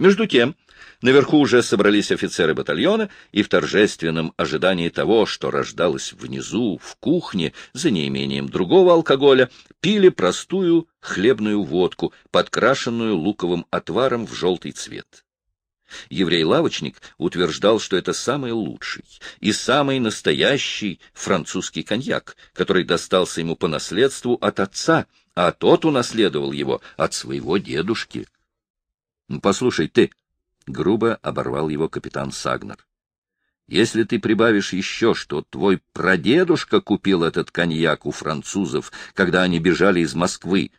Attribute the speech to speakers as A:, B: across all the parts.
A: Между тем, наверху уже собрались офицеры батальона, и в торжественном ожидании того, что рождалось внизу, в кухне, за неимением другого алкоголя, пили простую хлебную водку, подкрашенную луковым отваром в желтый цвет. Еврей-лавочник утверждал, что это самый лучший и самый настоящий французский коньяк, который достался ему по наследству от отца, а тот унаследовал его от своего дедушки. — Послушай, ты, — грубо оборвал его капитан Сагнер, — если ты прибавишь еще, что твой прадедушка купил этот коньяк у французов, когда они бежали из Москвы,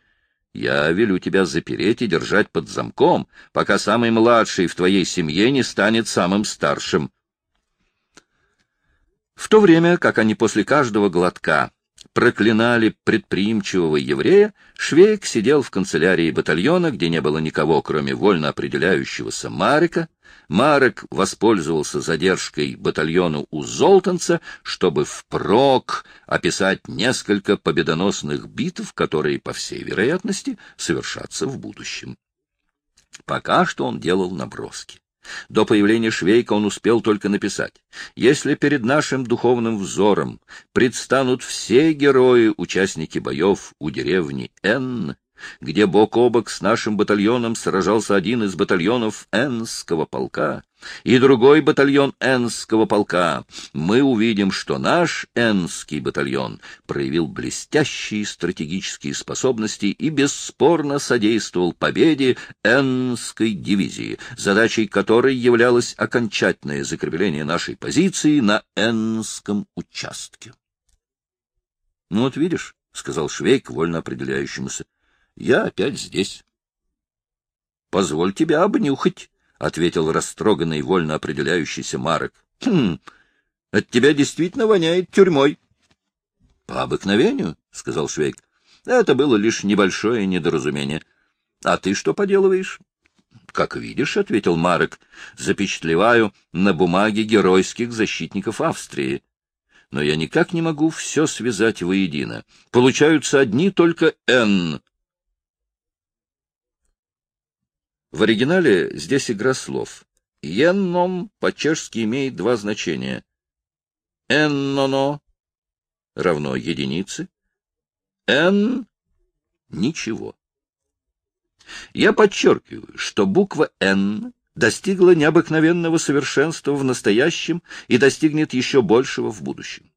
A: я велю тебя запереть и держать под замком, пока самый младший в твоей семье не станет самым старшим. В то время, как они после каждого глотка проклинали предприимчивого еврея, Швейк сидел в канцелярии батальона, где не было никого, кроме вольно определяющегося Марика, Марек воспользовался задержкой батальону у Золтанца, чтобы впрок описать несколько победоносных битв, которые, по всей вероятности, совершатся в будущем. Пока что он делал наброски. До появления Швейка он успел только написать. Если перед нашим духовным взором предстанут все герои, участники боев у деревни Н, где бок о бок с нашим батальоном сражался один из батальонов Энского полка и другой батальон Энского полка, мы увидим, что наш Энский батальон проявил блестящие стратегические способности и бесспорно содействовал победе Энской дивизии, задачей которой являлось окончательное закрепление нашей позиции на Энском участке. — Ну вот видишь, — сказал Швейк, вольно определяющемуся, я опять здесь. — Позволь тебя обнюхать, — ответил растроганный, вольно определяющийся Марок. — Хм, от тебя действительно воняет тюрьмой. — По обыкновению, — сказал Швейк. — Это было лишь небольшое недоразумение. — А ты что поделываешь? — Как видишь, — ответил Марок, — запечатлеваю на бумаге геройских защитников Австрии. Но я никак не могу все связать воедино. Получаются одни только «Н», В оригинале здесь игра слов. «Енном» по-чешски имеет два значения. «Энноно» равно единице, «н» — ничего. Я подчеркиваю, что буква «Н» достигла необыкновенного совершенства в настоящем и достигнет еще большего в будущем.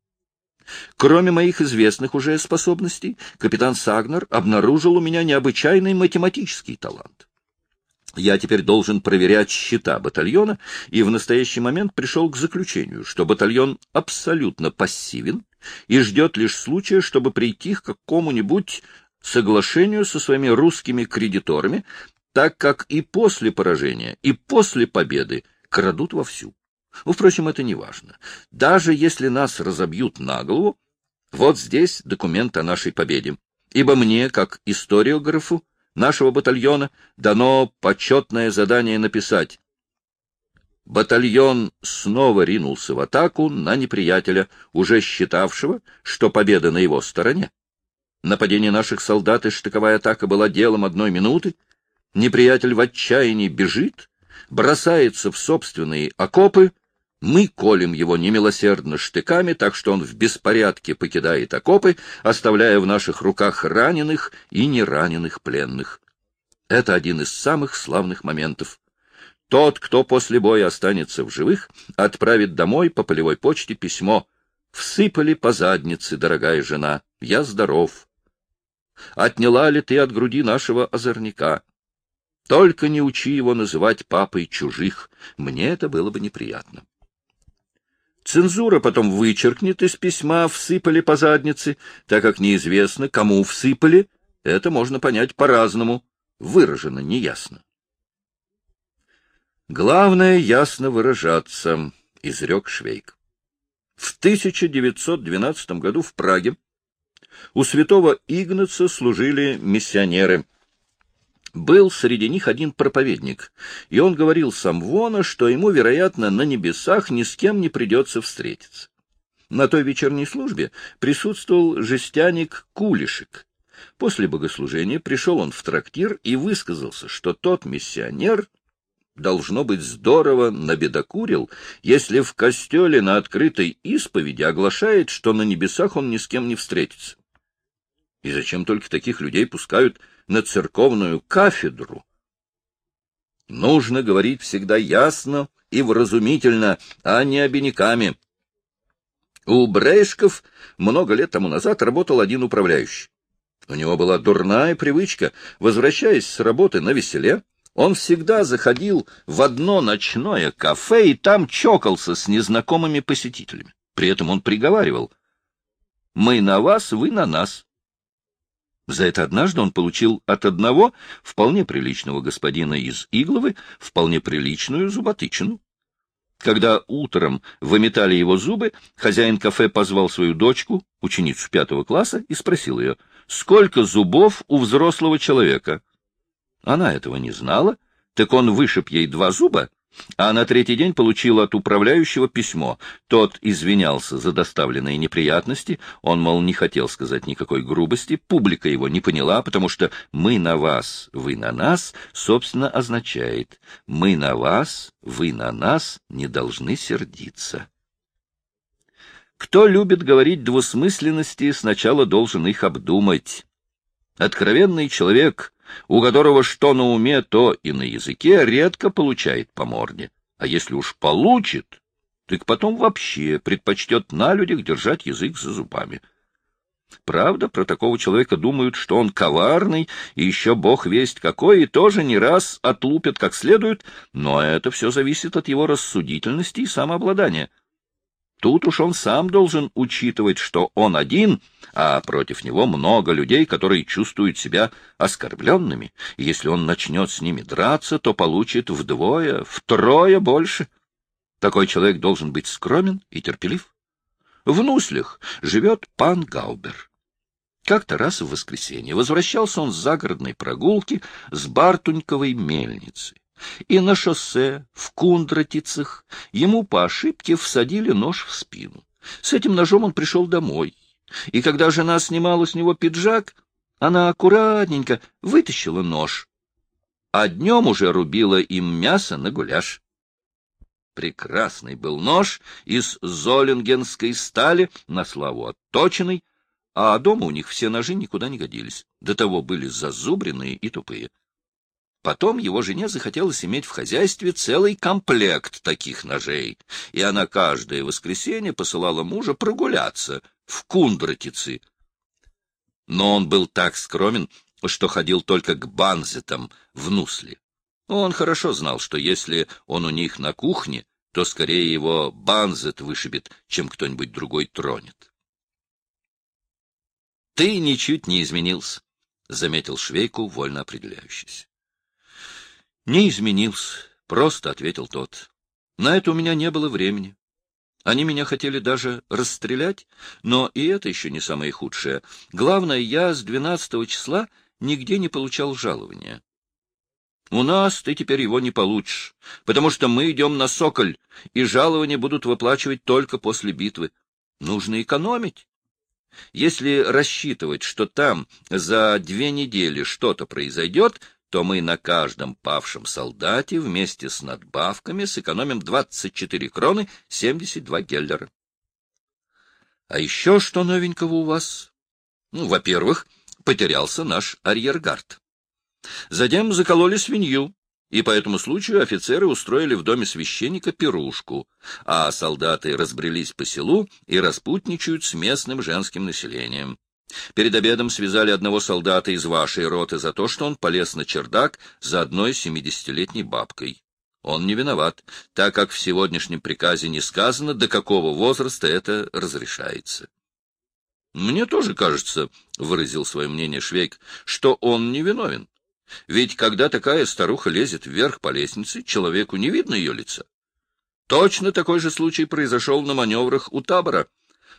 A: Кроме моих известных уже способностей, капитан Сагнер обнаружил у меня необычайный математический талант. Я теперь должен проверять счета батальона, и в настоящий момент пришел к заключению, что батальон абсолютно пассивен и ждет лишь случая, чтобы прийти к какому-нибудь соглашению со своими русскими кредиторами, так как и после поражения, и после победы крадут вовсю. Ну, впрочем, это не важно. Даже если нас разобьют на голову, вот здесь документ о нашей победе. Ибо мне, как историографу, нашего батальона дано почетное задание написать. Батальон снова ринулся в атаку на неприятеля, уже считавшего, что победа на его стороне. Нападение наших солдат и штыковая атака была делом одной минуты. Неприятель в отчаянии бежит, бросается в собственные окопы, мы колем его немилосердно штыками, так что он в беспорядке покидает окопы, оставляя в наших руках раненых и нераненых пленных. Это один из самых славных моментов. Тот, кто после боя останется в живых, отправит домой по полевой почте письмо. «Всыпали по заднице, дорогая жена, я здоров. Отняла ли ты от груди нашего озорника? Только не учи его называть папой чужих, мне это было бы неприятно». Цензура потом вычеркнет из письма «всыпали по заднице», так как неизвестно, кому всыпали, это можно понять по-разному, выражено неясно. Главное ясно выражаться, — изрек Швейк. В 1912 году в Праге у святого Игнаца служили миссионеры — был среди них один проповедник, и он говорил Самвона, что ему, вероятно, на небесах ни с кем не придется встретиться. На той вечерней службе присутствовал жестяник Кулишек. После богослужения пришел он в трактир и высказался, что тот миссионер должно быть, здорово набедокурил, если в костеле на открытой исповеди оглашает, что на небесах он ни с кем не встретится. И зачем только таких людей пускают на церковную кафедру? Нужно говорить всегда ясно и вразумительно, а не обиняками. У Брейшков много лет тому назад работал один управляющий. У него была дурная привычка, возвращаясь с работы на веселе, он всегда заходил в одно ночное кафе и там чокался с незнакомыми посетителями. При этом он приговаривал «Мы на вас, вы на нас». За это однажды он получил от одного вполне приличного господина из Игловы вполне приличную зуботычину. Когда утром выметали его зубы, хозяин кафе позвал свою дочку, ученицу пятого класса, и спросил ее, сколько зубов у взрослого человека. Она этого не знала, так он вышиб ей два зуба, а на третий день получил от управляющего письмо. Тот извинялся за доставленные неприятности, он, мол, не хотел сказать никакой грубости, публика его не поняла, потому что «мы на вас, вы на нас» собственно означает «мы на вас, вы на нас не должны сердиться». Кто любит говорить двусмысленности, сначала должен их обдумать. Откровенный человек у которого что на уме, то и на языке, редко получает по морде. А если уж получит, так потом вообще предпочтет на людях держать язык за зубами. Правда, про такого человека думают, что он коварный, и еще бог весть какой, и тоже не раз отлупят как следует, но это все зависит от его рассудительности и самообладания. Тут уж он сам должен учитывать, что он один, а против него много людей, которые чувствуют себя оскорбленными. Если он начнет с ними драться, то получит вдвое, втрое больше. Такой человек должен быть скромен и терпелив. В Нуслях живет пан Гаубер. Как-то раз в воскресенье возвращался он с загородной прогулки с Бартуньковой мельницы и на шоссе, в Кундратицах, ему по ошибке всадили нож в спину. С этим ножом он пришел домой, и когда жена снимала с него пиджак, она аккуратненько вытащила нож, а днем уже рубила им мясо на гуляш. Прекрасный был нож из золингенской стали, на славу отточенный, а дома у них все ножи никуда не годились, до того были зазубренные и тупые. Потом его жене захотелось иметь в хозяйстве целый комплект таких ножей, и она каждое воскресенье посылала мужа прогуляться в Кундратицы. Но он был так скромен, что ходил только к банзетам в Нусле. Он хорошо знал, что если он у них на кухне, то скорее его банзет вышибет, чем кто-нибудь другой тронет. — Ты ничуть не изменился, — заметил Швейку, вольно определяющийся. — Не изменился, — просто ответил тот. На это у меня не было времени. Они меня хотели даже расстрелять, но и это еще не самое худшее. Главное, я с двенадцатого числа нигде не получал жалования. У нас ты теперь его не получишь, потому что мы идем на Соколь, и жалования будут выплачивать только после битвы. Нужно экономить. Если рассчитывать, что там за две недели что-то произойдет, то мы на каждом павшем солдате вместе с надбавками сэкономим 24 кроны 72 геллера. А еще что новенького у вас? Ну, во-первых, потерялся наш арьергард. Затем закололи свинью, и по этому случаю офицеры устроили в доме священника пирушку, а солдаты разбрелись по селу и распутничают с местным женским населением. Перед обедом связали одного солдата из вашей роты за то, что он полез на чердак за одной семидесятилетней бабкой. Он не виноват, так как в сегодняшнем приказе не сказано, до какого возраста это разрешается. Мне тоже кажется, — выразил свое мнение Швейк, — что он не виновен. Ведь когда такая старуха лезет вверх по лестнице, человеку не видно ее лица. Точно такой же случай произошел на маневрах у табора.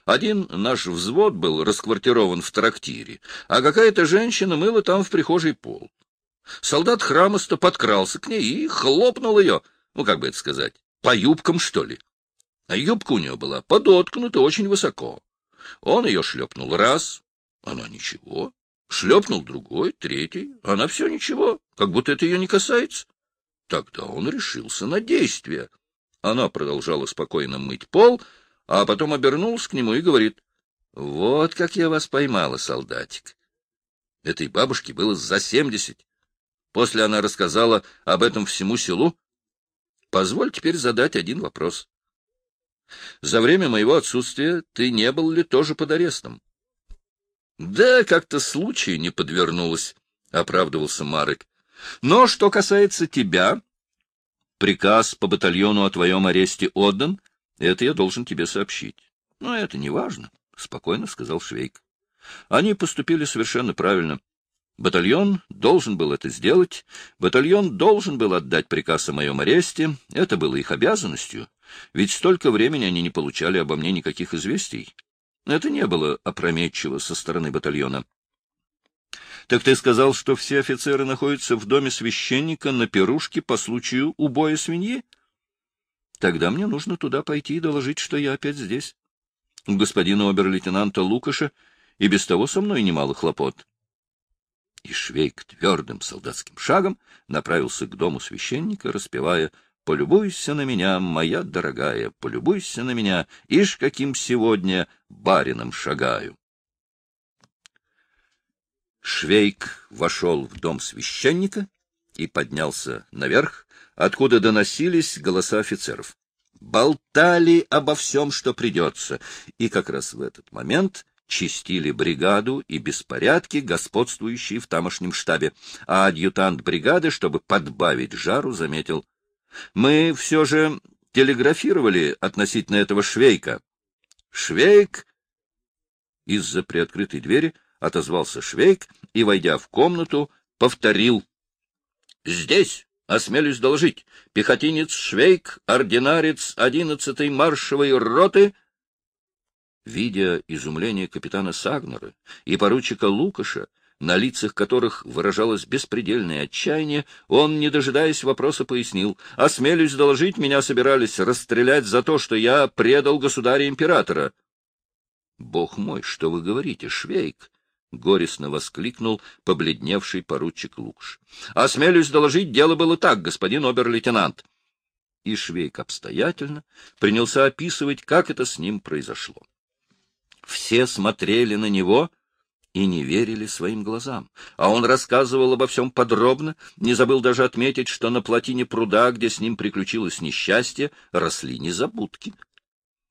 A: Один наш взвод был расквартирован в трактире, а какая-то женщина мыла там в прихожей пол. Солдат храмоста подкрался к ней и хлопнул ее, ну, как бы это сказать, по юбкам, что ли. А юбка у нее была подоткнута очень высоко. Он ее шлепнул раз, она ничего. Шлепнул другой, третий, она все ничего, как будто это ее не касается. Тогда он решился на действие. Она продолжала спокойно мыть пол, а потом обернулась к нему и говорит, — Вот как я вас поймала, солдатик. Этой бабушке было за семьдесят. После она рассказала об этом всему селу. Позволь теперь задать один вопрос. За время моего отсутствия ты не был ли тоже под арестом? — Да, как-то случай не подвернулось, — оправдывался Марек. — Но что касается тебя, приказ по батальону о твоем аресте отдан, это я должен тебе сообщить. — Но это не важно, — спокойно сказал Швейк. Они поступили совершенно правильно. Батальон должен был это сделать, батальон должен был отдать приказ о моем аресте, это было их обязанностью, ведь столько времени они не получали обо мне никаких известий. Это не было опрометчиво со стороны батальона. — Так ты сказал, что все офицеры находятся в доме священника на пирушке по случаю убоя свиньи? Тогда мне нужно туда пойти и доложить, что я опять здесь. У господина обер-лейтенанта Лукаша и без того со мной немало хлопот. И Швейк твердым солдатским шагом направился к дому священника, распевая «Полюбуйся на меня, моя дорогая, полюбуйся на меня, ишь каким сегодня барином шагаю». Швейк вошел в дом священника и поднялся наверх, откуда доносились голоса офицеров. Болтали обо всем, что придется, и как раз в этот момент чистили бригаду и беспорядки, господствующие в тамошнем штабе, а адъютант бригады, чтобы подбавить жару, заметил. Мы все же телеграфировали относительно этого Швейка. Швейк из-за приоткрытой двери отозвался Швейк и, войдя в комнату, повторил. — Здесь, осмелюсь доложить, пехотинец Швейк, ординарец одиннадцатой маршевой роты — Видя изумление капитана Сагнера и поручика Лукаша, на лицах которых выражалось беспредельное отчаяние, он, не дожидаясь вопроса, пояснил, «Осмелюсь доложить, меня собирались расстрелять за то, что я предал государя-императора». «Бог мой, что вы говорите, Швейк!» — горестно воскликнул побледневший поручик Лукш. — Осмелюсь доложить, дело было так, господин обер-лейтенант. И Швейк обстоятельно принялся описывать, как это с ним произошло. Все смотрели на него и не верили своим глазам. А он рассказывал обо всем подробно, не забыл даже отметить, что на плотине пруда, где с ним приключилось несчастье, росли незабудки.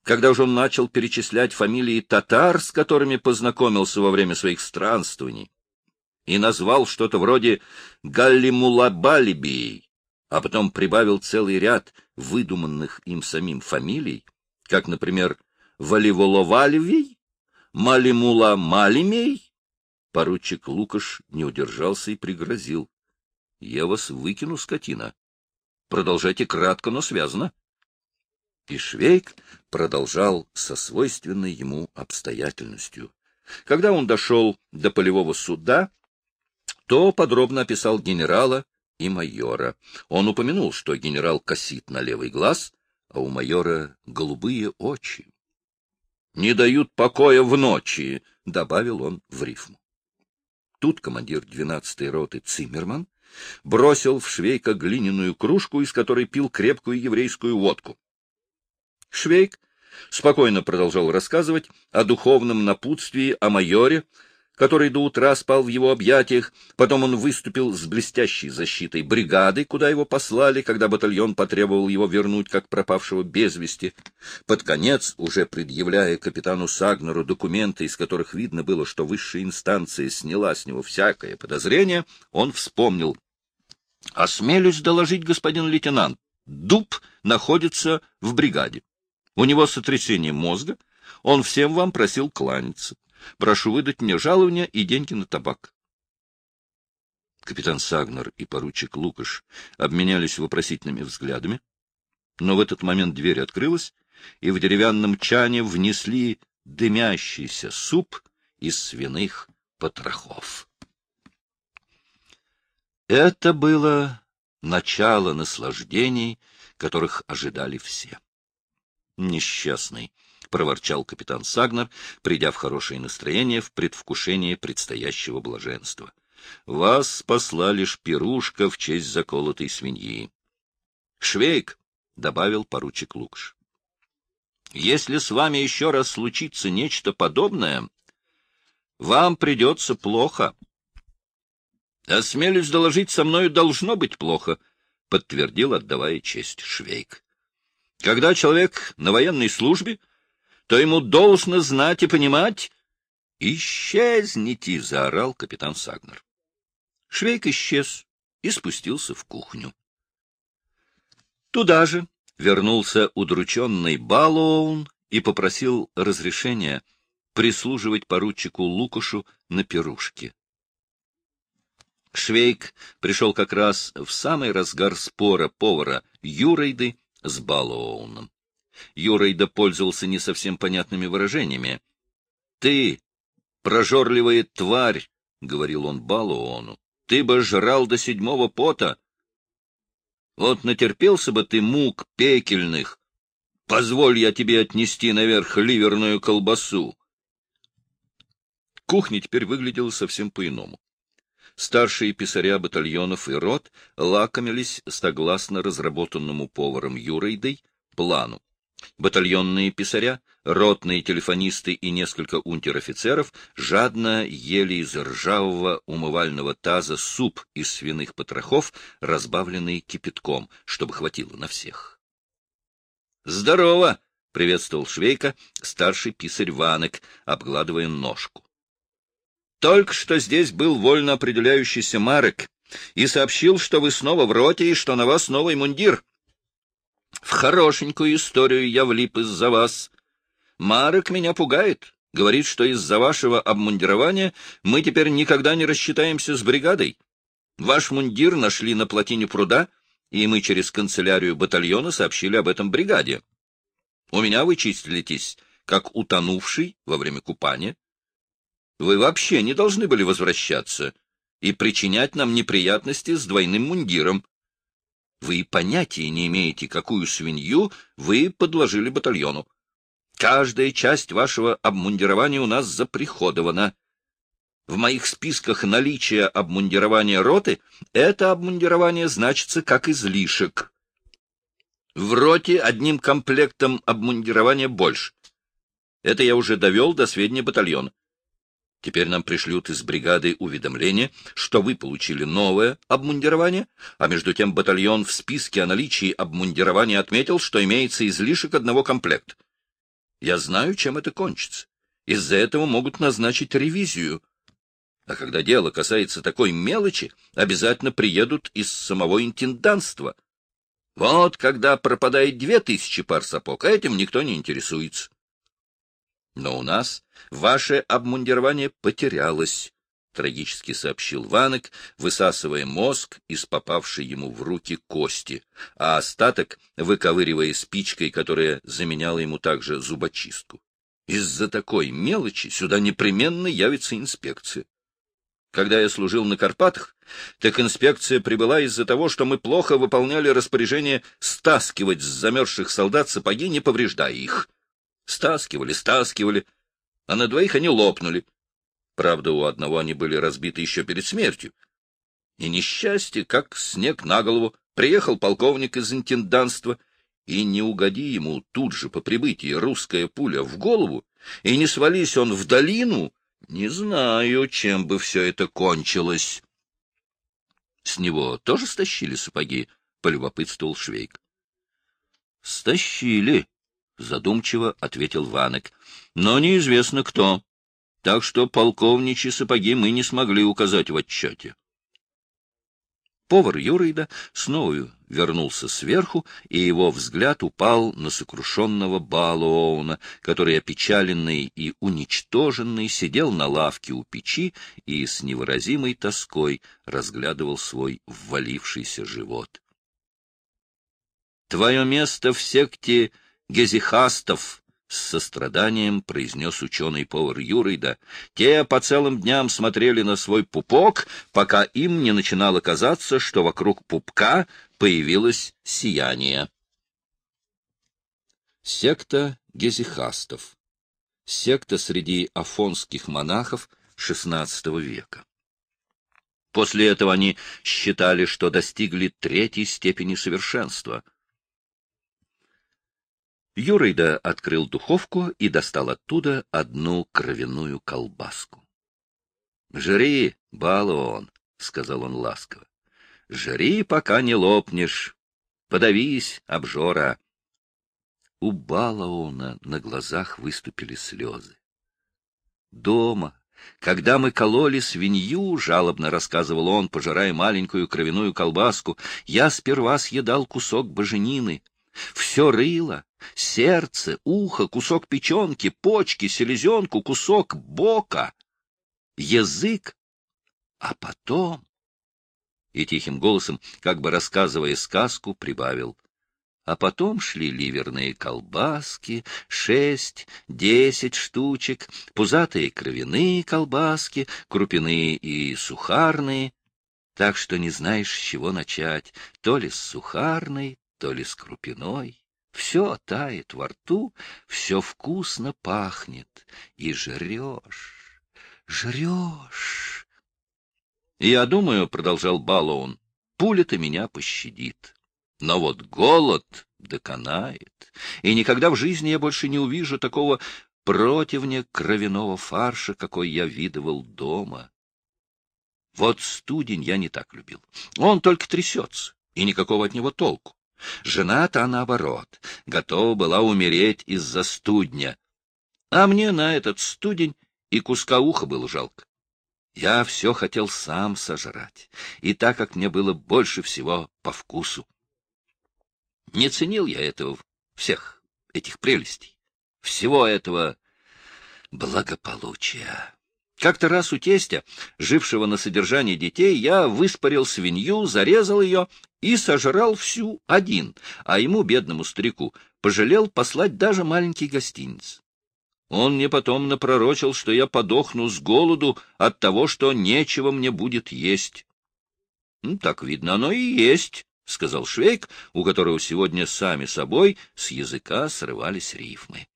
A: Когда же он начал перечислять фамилии татар, с которыми познакомился во время своих странствований, и назвал что-то вроде Галлимулабалибией, а потом прибавил целый ряд выдуманных им самим фамилий, как, например, Валиволовалевий, Малимула Малимей? Поручик Лукаш не удержался и пригрозил. — Я вас выкину, скотина. Продолжайте кратко, но связано. И Швейк продолжал со свойственной ему обстоятельностью. Когда он дошел до полевого суда, то подробно описал генерала и майора. Он упомянул, что генерал косит на левый глаз, а у майора голубые очи не дают покоя в ночи, — добавил он в рифму. Тут командир 12-й роты Циммерман бросил в Швейка глиняную кружку, из которой пил крепкую еврейскую водку. Швейк спокойно продолжал рассказывать о духовном напутствии, о майоре, который до утра спал в его объятиях, потом он выступил с блестящей защитой бригады, куда его послали, когда батальон потребовал его вернуть как пропавшего без вести. Под конец, уже предъявляя капитану Сагнеру документы, из которых видно было, что высшая инстанция сняла с него всякое подозрение, он вспомнил. — Осмелюсь доложить, господин лейтенант, Дуб находится в бригаде. У него сотрясение мозга, он всем вам просил кланяться. Прошу выдать мне жалование и деньги на табак. Капитан Сагнер и поручик Лукаш обменялись вопросительными взглядами, но в этот момент дверь открылась, и в деревянном чане внесли дымящийся суп из свиных потрохов. Это было начало наслаждений, которых ожидали все. Несчастный, — проворчал капитан Сагнер, придя в хорошее настроение в предвкушении предстоящего блаженства. — Вас спасла лишь пирушка в честь заколотой свиньи. Швейк, — добавил поручик Лукш. — Если с вами еще раз случится нечто подобное, вам придется плохо. — Осмелюсь доложить, со мною должно быть плохо, — подтвердил, отдавая честь Швейк. — Когда человек на военной службе, то ему должно знать и понимать... — Исчезните! — заорал капитан Сагнер. Швейк исчез и спустился в кухню. Туда же вернулся удрученный Балоун и попросил разрешения прислуживать поручику Лукушу на пирушке. Швейк пришел как раз в самый разгар спора повара Юрейды с Балоуном. Юрейда пользовался не совсем понятными выражениями. — Ты, прожорливая тварь, — говорил он Балуону, — ты бы жрал до седьмого пота, вот натерпелся бы ты мук пекельных. Позволь я тебе отнести наверх ливерную колбасу. Кухня теперь выглядела совсем по-иному. Старшие писаря батальонов и рот лакомились согласно разработанному поваром Юрейдой плану. Батальонные писаря, ротные телефонисты и несколько унтер-офицеров жадно ели из ржавого умывального таза суп из свиных потрохов, разбавленный кипятком, чтобы хватило на всех. «Здорово!» — приветствовал Швейка старший писарь Ванек, обгладывая ножку. «Только что здесь был вольно определяющийся Марек и сообщил, что вы снова в роте и что на вас новый мундир». В хорошенькую историю я влип из-за вас. Марок меня пугает. Говорит, что из-за вашего обмундирования мы теперь никогда не рассчитаемся с бригадой. Ваш мундир нашли на плотине пруда, и мы через канцелярию батальона сообщили об этом бригаде. У меня вы числитесь, как утонувший во время купания. Вы вообще не должны были возвращаться и причинять нам неприятности с двойным мундиром. Вы понятия не имеете, какую свинью вы подложили батальону. Каждая часть вашего обмундирования у нас заприходована. В моих списках наличия обмундирования роты это обмундирование значится как излишек. В роте одним комплектом обмундирования больше. Это я уже довел до сведения батальона. Теперь нам пришлют из бригады уведомление, что вы получили новое обмундирование, а между тем батальон в списке о наличии обмундирования отметил, что имеется излишек одного комплекта. Я знаю, чем это кончится. Из-за этого могут назначить ревизию. А когда дело касается такой мелочи, обязательно приедут из самого интенданства. Вот когда пропадает две тысячи пар сапог, а этим никто не интересуется. Но у нас ваше обмундирование потерялось, — трагически сообщил Ванек, высасывая мозг из попавшей ему в руки кости, а остаток выковыривая спичкой, которая заменяла ему также зубочистку. Из-за такой мелочи сюда непременно явится инспекция. Когда я служил на Карпатах, так инспекция прибыла из-за того, что мы плохо выполняли распоряжение стаскивать с замерзших солдат сапоги, не повреждая их. Стаскивали, стаскивали, а на двоих они лопнули. Правда, у одного они были разбиты еще перед смертью. И несчастье, как снег на голову, приехал полковник из интенданства, и не угоди ему тут же по прибытии русская пуля в голову, и не свались он в долину, не знаю, чем бы все это кончилось. — С него тоже стащили сапоги? — полюбопытствовал Швейк. — Стащили, — задумчиво ответил Ванек. — Но неизвестно кто. Так что полковничьи сапоги мы не смогли указать в отчете. Повар Юрейда снова вернулся сверху, и его взгляд упал на сокрушенного Балуоуна, который, опечаленный и уничтоженный, сидел на лавке у печи и с невыразимой тоской разглядывал свой ввалившийся живот. — Твое место в секте гезихастов, — с состраданием произнес ученый-повар Юрейда. Те по целым дням смотрели на свой пупок, пока им не начинало казаться, что вокруг пупка появилось сияние. Секта гезихастов. Секта среди афонских монахов XVI века. После этого они считали, что достигли третьей степени совершенства — Юрайда открыл духовку и достал оттуда одну кровяную колбаску. — Жри, балуон, — сказал он ласково. — Жри, пока не лопнешь. Подавись, обжора. У балуона на глазах выступили слезы. Дома, когда мы кололи свинью, — жалобно рассказывал он, пожирая маленькую кровяную колбаску, — я сперва съедал кусок боженины. Все рыло, сердце, ухо, кусок печенки, почки, селезенку, кусок бока, язык. А потом... И тихим голосом, как бы рассказывая сказку, прибавил а потом шли ливерные колбаски, шесть, десять штучек, пузатые кровяные колбаски, крупяные и сухарные, так что не знаешь, с чего начать, то ли с сухарной, то ли с крупяной. Все тает во рту, все вкусно пахнет, и жрешь, жрешь. Я думаю, — продолжал Балоун, — пуля-то меня пощадит. Но вот голод доконает, и никогда в жизни я больше не увижу такого противня кровяного фарша, какой я видывал дома. Вот студень я не так любил. Он только трясется, и никакого от него толку. Жена-то, наоборот, готова была умереть из-за студня. А мне на этот студень и куска уха было жалко. Я все хотел сам сожрать, и так как мне было больше всего по вкусу. Не ценил я этого, всех этих прелестей, всего этого благополучия. Как-то раз у тестя, жившего на содержании детей, я выспарил свинью, зарезал ее и сожрал всю один, а ему, бедному старику, пожалел послать даже маленький гостиниц. Он мне потом напророчил, что я подохну с голоду от того, что нечего мне будет есть. Ну, так видно, оно и есть. — сказал Швейк, у которого сегодня сами собой с языка срывались рифмы.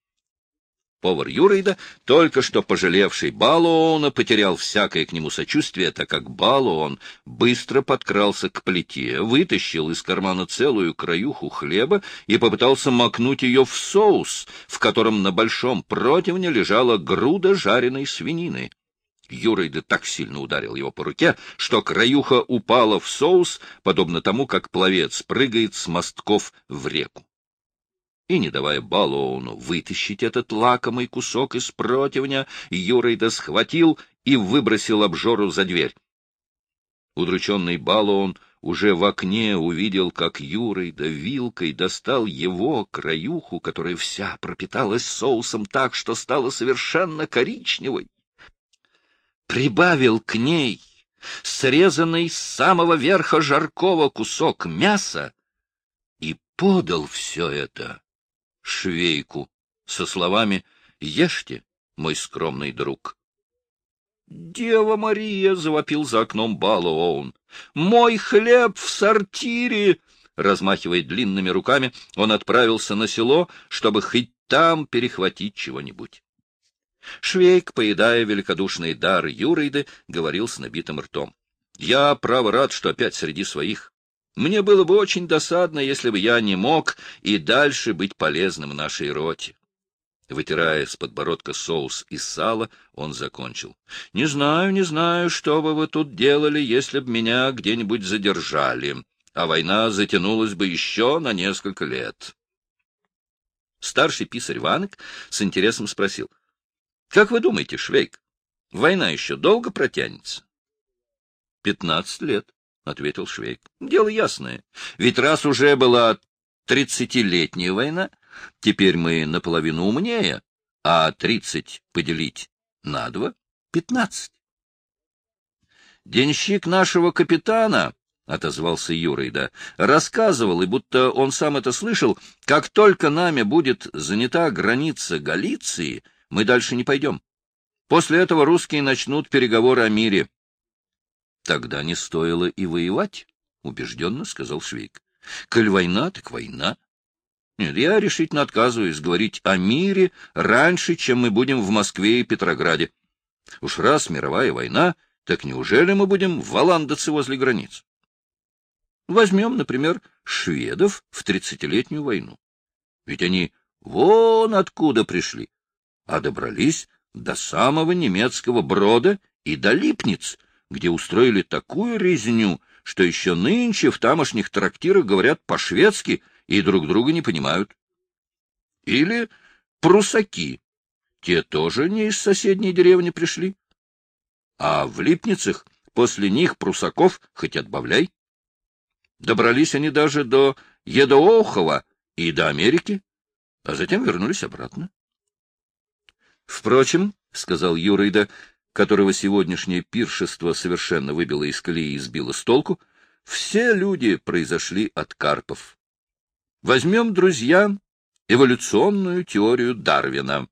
A: Повар Юрейда, только что пожалевший Балуона, потерял всякое к нему сочувствие, так как Балуон быстро подкрался к плите, вытащил из кармана целую краюху хлеба и попытался макнуть ее в соус, в котором на большом противне лежала груда жареной свинины. Юройда так сильно ударил его по руке, что краюха упала в соус, подобно тому, как пловец прыгает с мостков в реку. И, не давая Балоуну вытащить этот лакомый кусок из противня, Юройда схватил и выбросил обжору за дверь. Удрученный Балоун уже в окне увидел, как Юройда вилкой достал его краюху, которая вся пропиталась соусом так, что стала совершенно коричневой прибавил к ней срезанный с самого верха жаркого кусок мяса и подал все это швейку со словами «Ешьте, мой скромный друг». «Дева Мария!» — завопил за окном Балуоун. «Мой хлеб в сортире!» Размахивая длинными руками, он отправился на село, чтобы хоть там перехватить чего-нибудь. Швейк, поедая великодушный дар Юрейды, говорил с набитым ртом. — Я, право, рад, что опять среди своих. Мне было бы очень досадно, если бы я не мог и дальше быть полезным нашей роте. Вытирая с подбородка соус из сала, он закончил. — Не знаю, не знаю, что бы вы тут делали, если бы меня где-нибудь задержали, а война затянулась бы еще на несколько лет. Старший писарь Ванек с интересом спросил. Как вы думаете, Швейк, война еще долго протянется? — Пятнадцать лет, — ответил Швейк. — Дело ясное. Ведь раз уже была тридцатилетняя война, теперь мы наполовину умнее, а тридцать поделить на два — пятнадцать. Денщик нашего капитана, — отозвался Юрайда, — рассказывал, и будто он сам это слышал, как только нами будет занята граница Галиции — мы дальше не пойдем. После этого русские начнут переговоры о мире. — Тогда не стоило и воевать, — убежденно сказал Швейк. — Коль война, так война. Нет, я решительно отказываюсь говорить о мире раньше, чем мы будем в Москве и Петрограде. Уж раз мировая война, так неужели мы будем валандаться возле границ? Возьмем, например, шведов в тридцатилетнюю войну. Ведь они Вон откуда пришли. А добрались до самого немецкого брода и до Липниц, где устроили такую резню, что еще нынче в тамошних трактирах говорят по-шведски и друг друга не понимают. Или прусаки. Те тоже не из соседней деревни пришли. А в Липницах после них прусаков хоть отбавляй. Добрались они даже до Едоохова и до Америки, а затем вернулись обратно. Впрочем, — сказал Юрейда, которого сегодняшнее пиршество совершенно выбило из колеи и сбило с толку, — все люди произошли от карпов. Возьмем, друзья, эволюционную теорию Дарвина.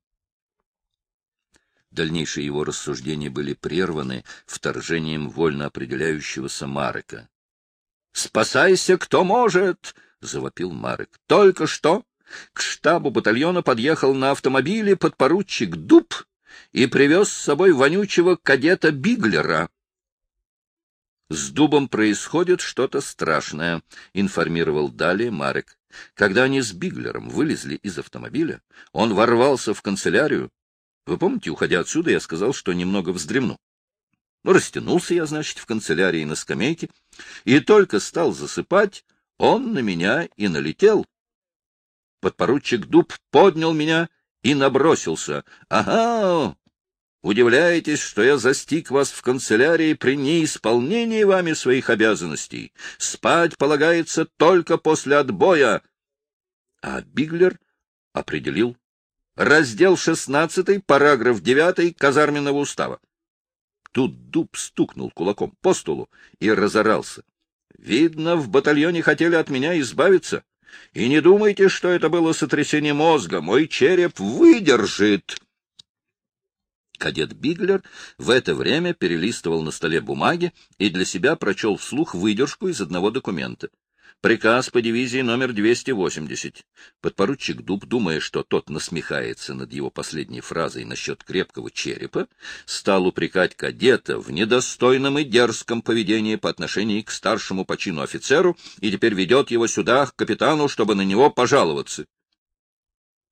A: Дальнейшие его рассуждения были прерваны вторжением вольно определяющегося Марека. — Спасайся, кто может! — завопил Марек. — Только что к штабу батальона подъехал на автомобиле подпоручик Дуб и привез с собой вонючего кадета Биглера. — С Дубом происходит что-то страшное, — информировал далее Марек. Когда они с Биглером вылезли из автомобиля, он ворвался в канцелярию. Вы помните, уходя отсюда, я сказал, что немного вздремну. Ну, растянулся я, значит, в канцелярии на скамейке, и только стал засыпать, он на меня и налетел. Подпоручик Дуб поднял меня и набросился. — Ага! Удивляетесь, что я застиг вас в канцелярии при неисполнении вами своих обязанностей. Спать полагается только после отбоя. А Биглер определил раздел 16, параграф 9 казарменного устава. Тут Дуб стукнул кулаком по столу и разорался. Видно, в батальоне хотели от меня избавиться. И не думайте, что это было сотрясение мозга. Мой череп выдержит. Кадет Биглер в это время перелистывал на столе бумаги и для себя прочел вслух выдержку из одного документа. Приказ по дивизии номер 280. Подпоручик Дуб, думая, что тот насмехается над его последней фразой насчет крепкого черепа, стал упрекать кадета в недостойном и дерзком поведении по отношению к старшему по чину офицеру и теперь ведет его сюда, к капитану, чтобы на него пожаловаться.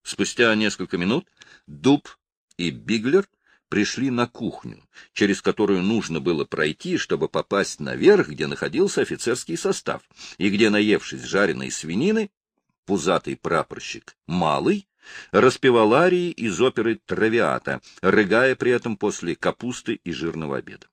A: Спустя несколько минут Дуб и Биглер пришли на кухню, через которую нужно было пройти, чтобы попасть наверх, где находился офицерский состав, и где, наевшись жареной свинины, пузатый прапорщик Малый распевал арии из оперы «Травиата», рыгая при этом после капусты и жирного обеда.